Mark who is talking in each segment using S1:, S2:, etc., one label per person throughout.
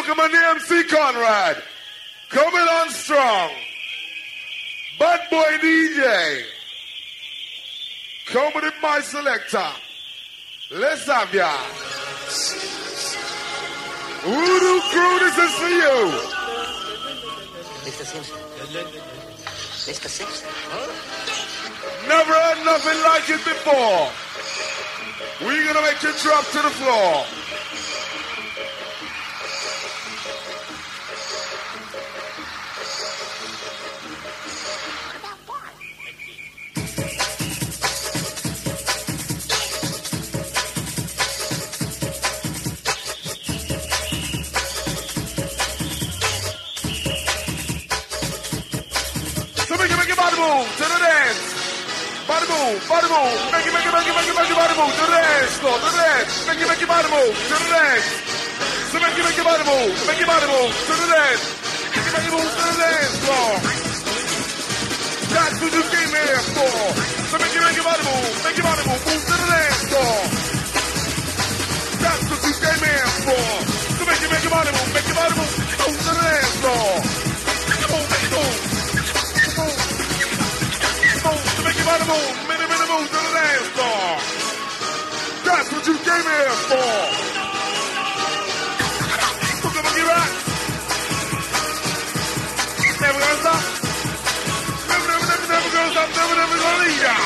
S1: TJ Bookerman, the MC Conrad. Coming on strong. Bad boy DJ. Come with my selector. Let's have ya. Voodoo crew, this is for you.
S2: Mr. Simpson. Mr. Simpson.
S1: Never had nothing like it before. We're gonna make you drop to the floor. Make it, make it, make it, make it, make it body move to the dance floor, to the dance. Make it, make it body move to the dance. So make it, make it body move, make it body move to the dance. Make it, make it move to the dance floor. That's what you came here for. So make it, make it body move, make it body move, move to the dance floor. That's what you came here for. So make it, make it body move, make it body move, move to the dance floor. Make it move, make it move. Move many, many moves to the dance floor. That's what you came here for. Never gonna stop. Never, never, never, never gonna stop. Never, never gonna leave ya.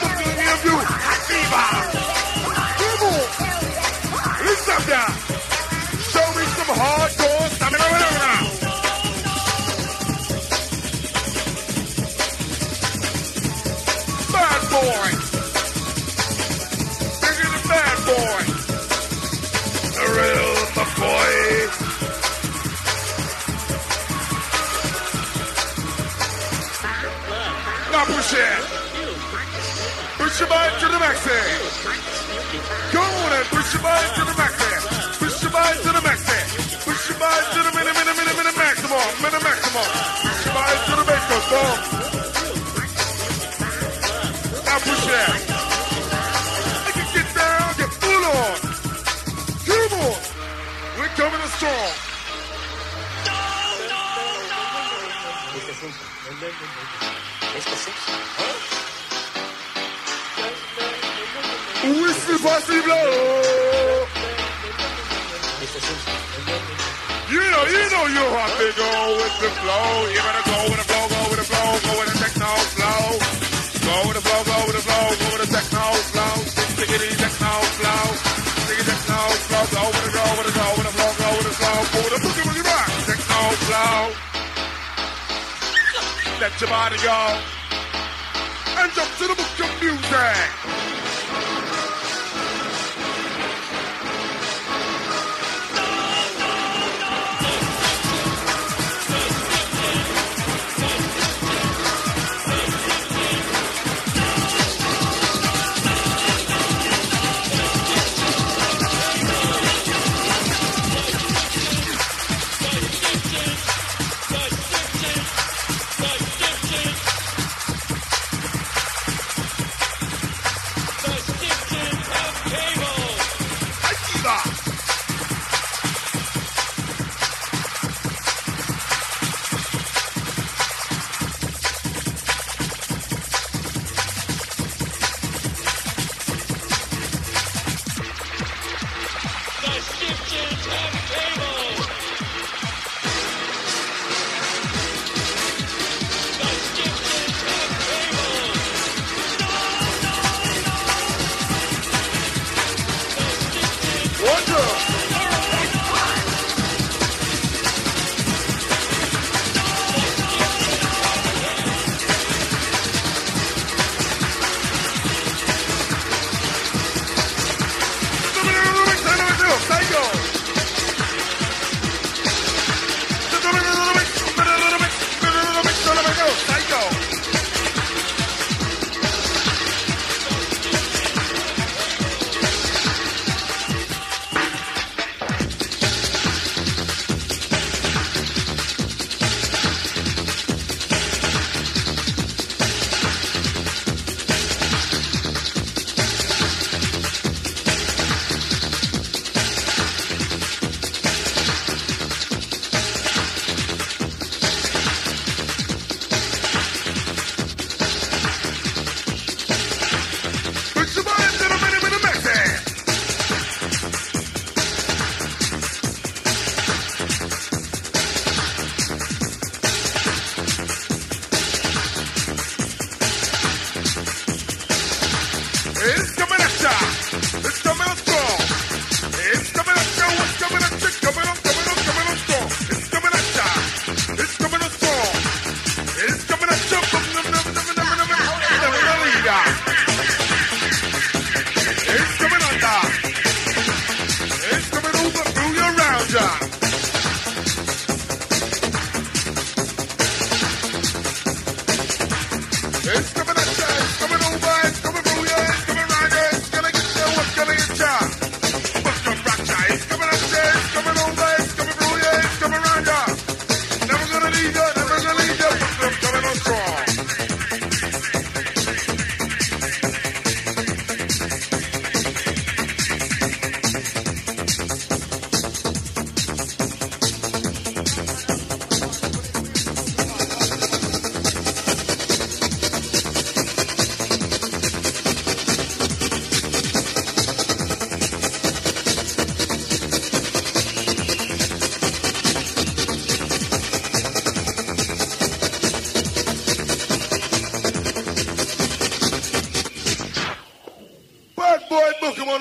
S1: Boogie give. Listen up. Show me some hardcore boy. The real McCoy. Now push it. Push your body to the max there. Go on and push your body to the max there. Push your body to the max there. Push your body to the minute, minute, minute, minute maximum. Minute maximum. Push your body to the base coast, boom.
S2: Simpson.
S1: Whiskey possible. You know, you know you have to go with the flow. You better go with the flow, go with the flow, go with the techno flow. Go with the flow, go Let your body go. And jump to the book of music.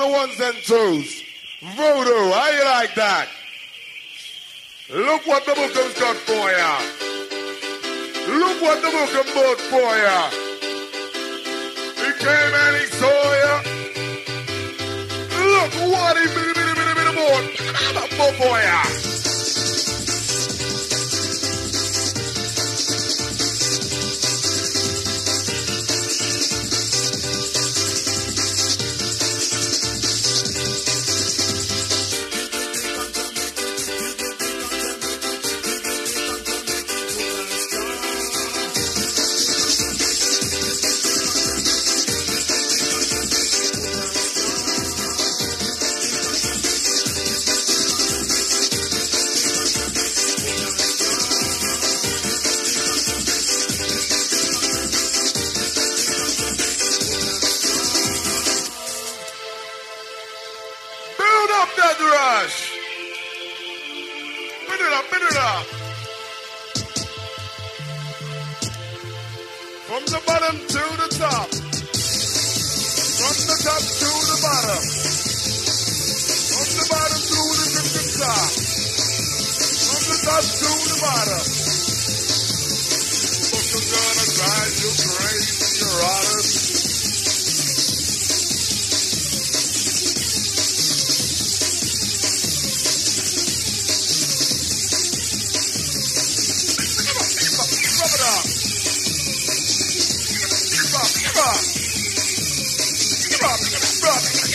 S1: The ones and twos. Voodoo, how you like that? Look what the book's got for ya. Look what the book bought for ya. He came and he saw ya. Look what he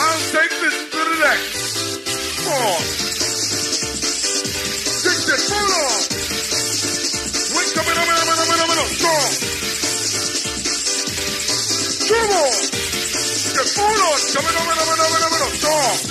S1: I'll take this to the next. Come on. Take this. Hold on. Wake up and up and up and up and up and up. Come on. Come on. Just hold on. Come on. Come on. Come on. Come on. Come on.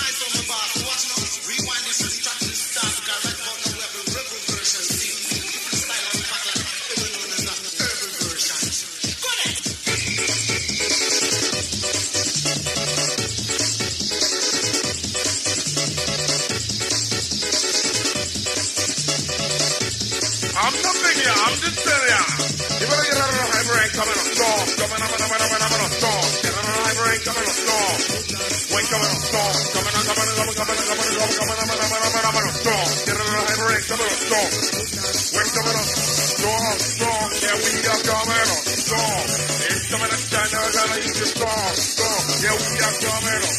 S1: Yeah, we are coming on.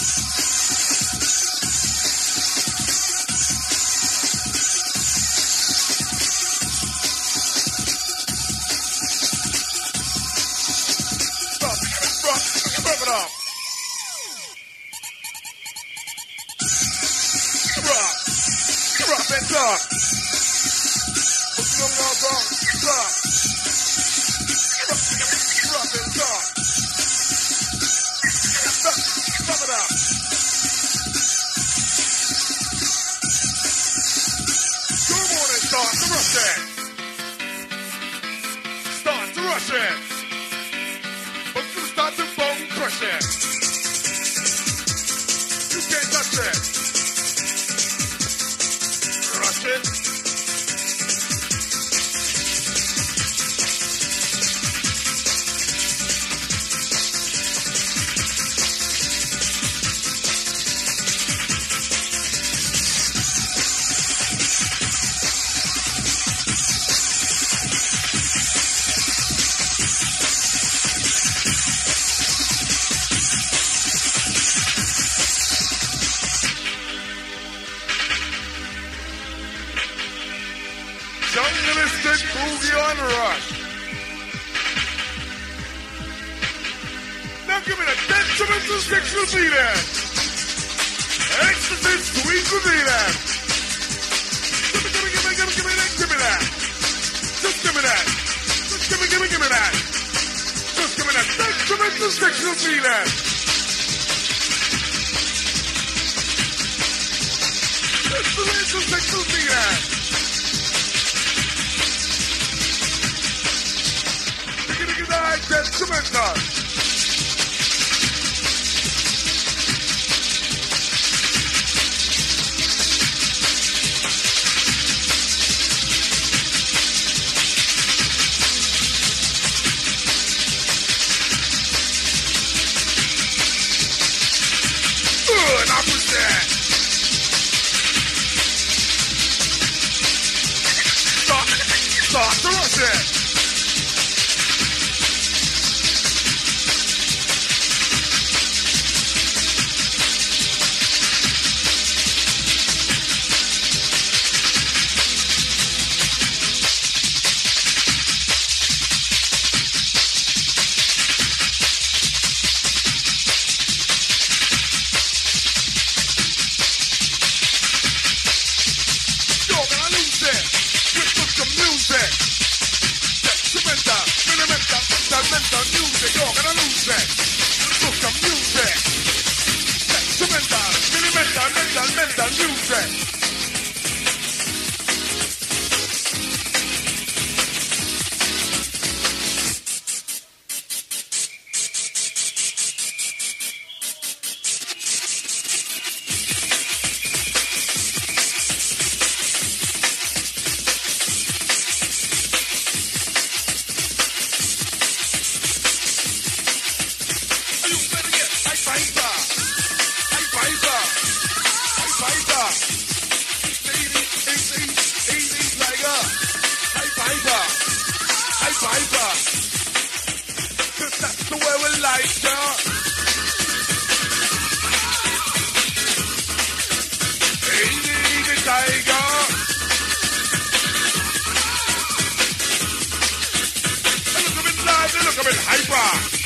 S1: stop the rushing. A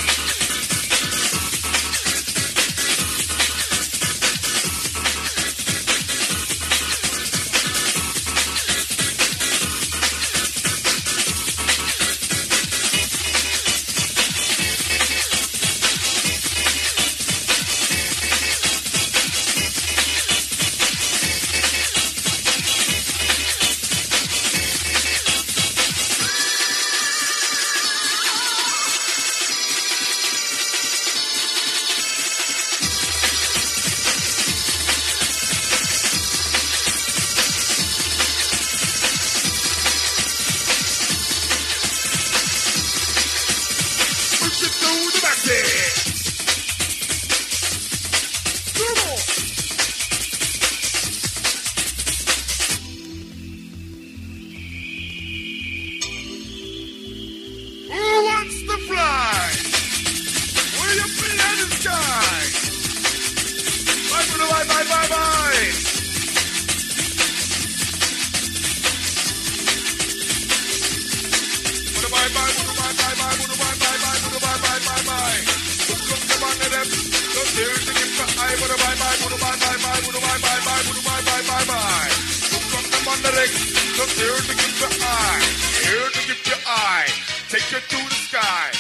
S1: leg. Come here to give your eye. Here to give your eye. Take you to the sky.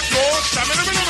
S1: George Stamina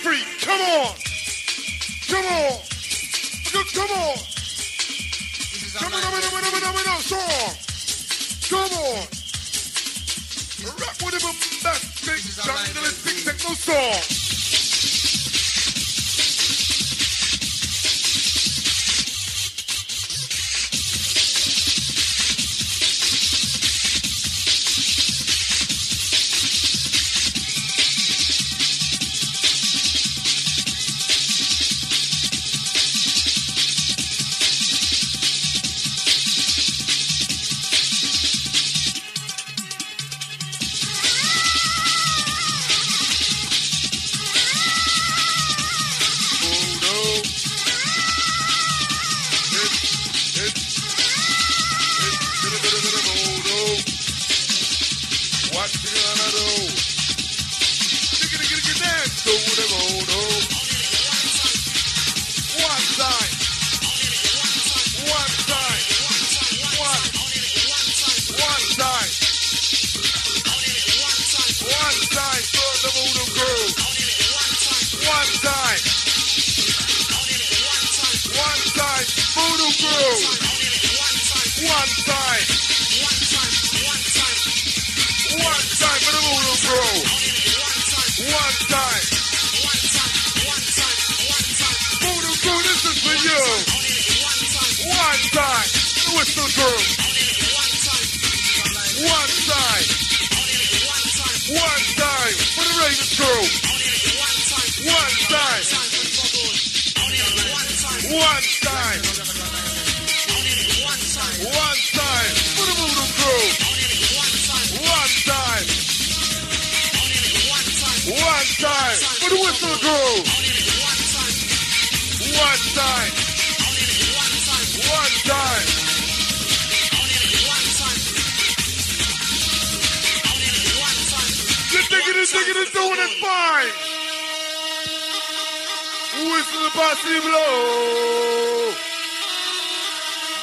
S1: Come on. One time. One time. Boom crew. One time. One time. For the whistle crew. One time. One time. The nigga, the nigga, the doing it fine whistle bassy blow.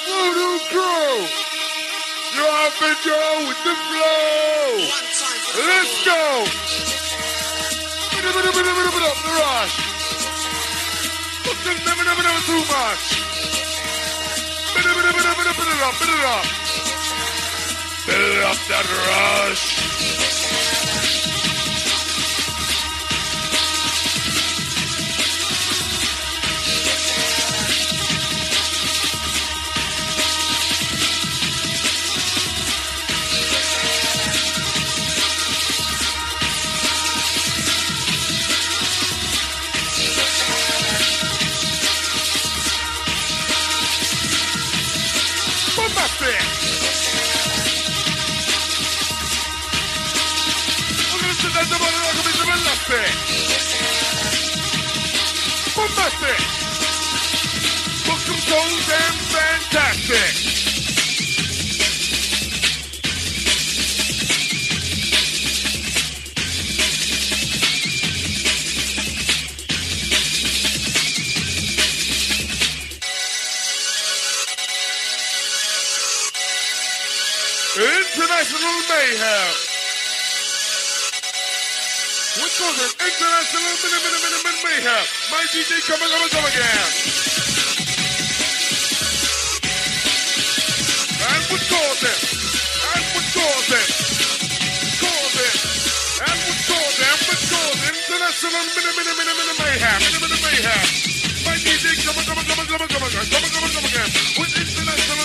S1: Voodoo crew, you have been going with the flow. Let's go. Bit up, bit up, bit up, bit up the rush. Fucking never, never, never too much. Bit up, bit up, bit up, bit up, bit up, bit up. Bit up that rush. Ahab, which was an international minute, minute, minute, minute mayhem. My DJ coming on come again. And what caused it? And what caused it? Caused it. And what caused it? And what caused it? International minute, minute, minute, minute mayhem. Minute, minute mayhem. My DJ coming, coming, coming, coming, coming, coming, coming, coming, coming again. With international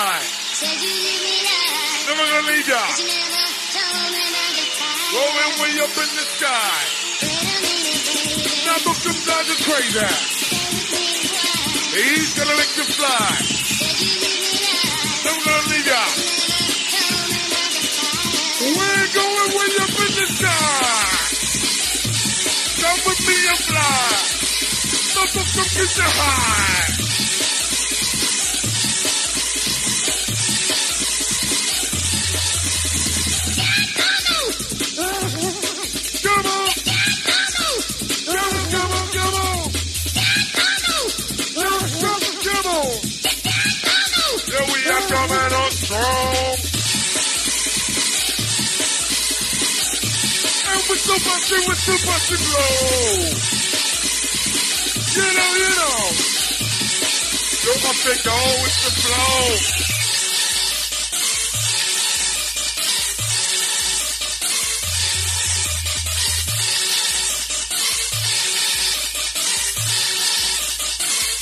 S1: make. Never gonna leave ya. Rolling way up in the sky. Now book him drives you crazy. He's gonna make you fly. Never gonna leave ya. We're going way up in the sky. Come with me and fly. The him get you high. We're so busting low. You know, you know. And go with the flow.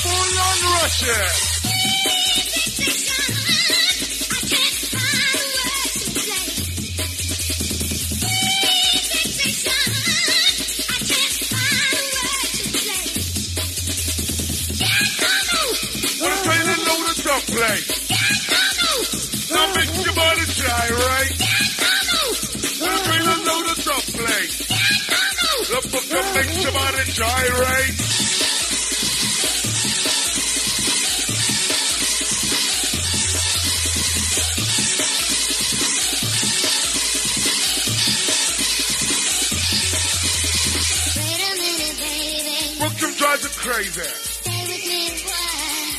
S1: Full play? Now make your body gyrate. Wanna play the load of drum play? The book makes your body gyrate. Brooklyn drives you crazy.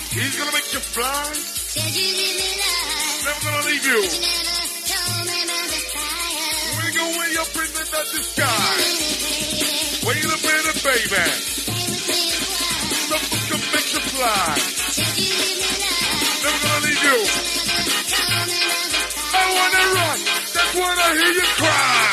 S1: He's gonna make you fly. Said you give me. Never gonna leave you. But you never told me We're gonna wear your at the sky. Wait a minute, baby. He's gonna make you fly. Said you give me. Never gonna leave you. I wanna run. That's when I hear you cry.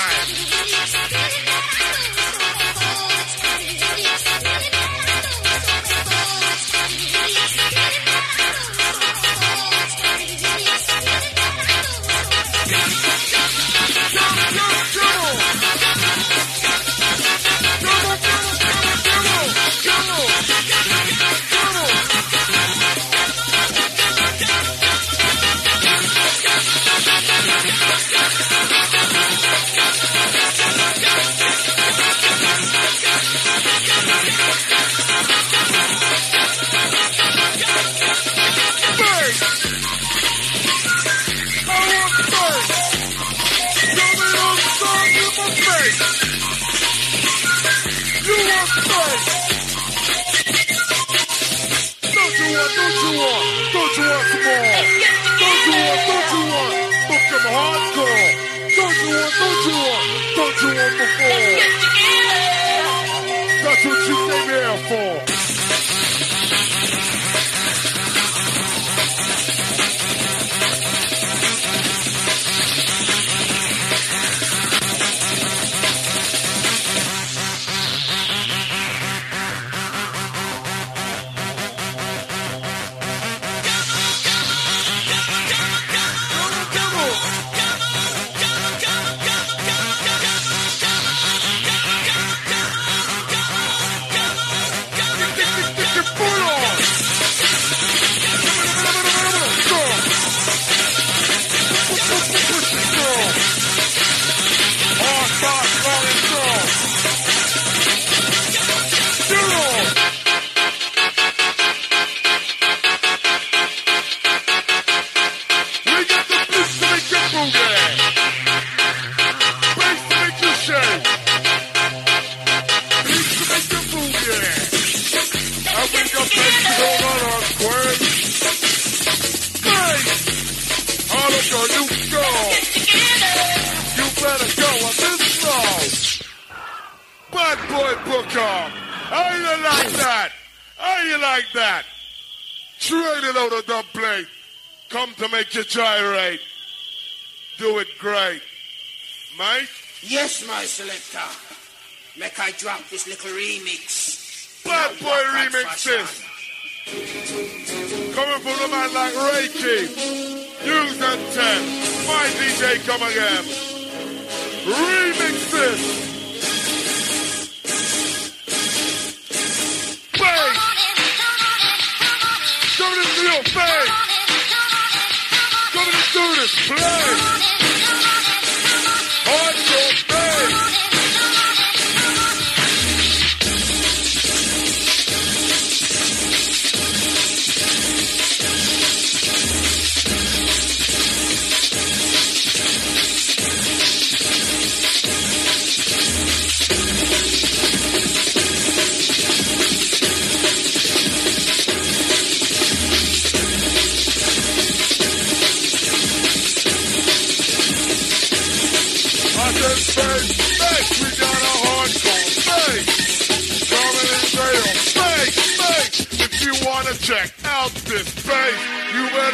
S1: here before. That's what you came here for.
S3: Selector. Make I drop this little remix.
S1: Bad boy remixes. Coming from a man like Ray. News and 10. My DJ come again. Remixes. Bass. Coming into your face. This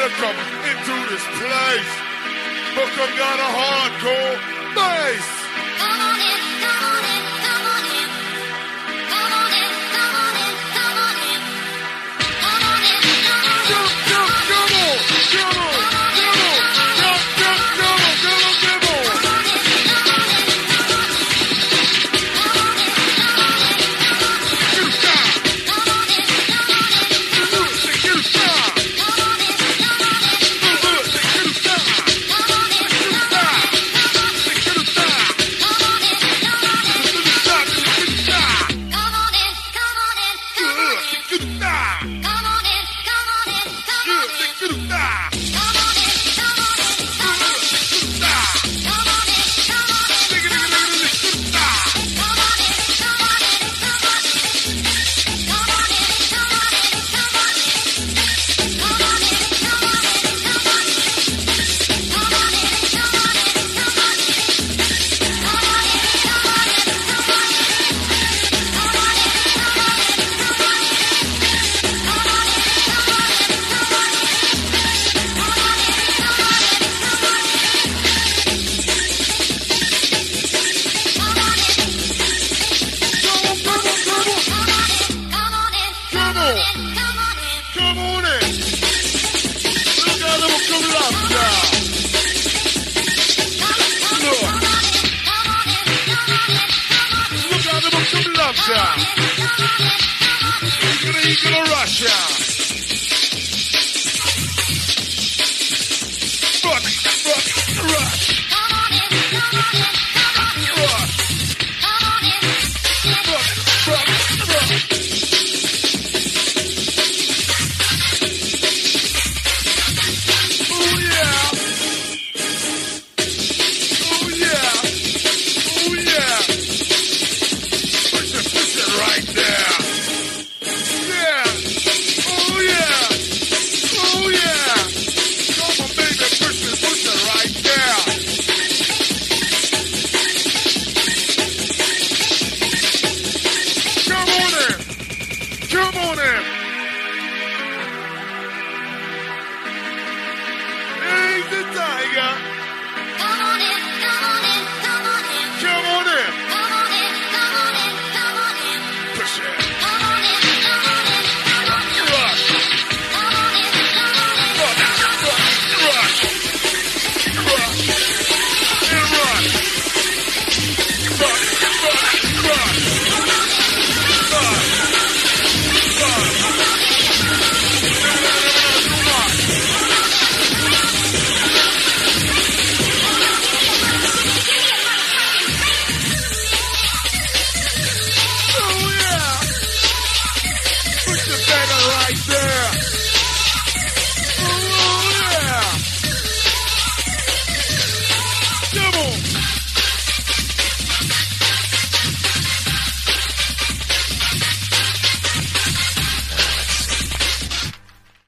S1: Better come into this place. Booker got a hardcore bass.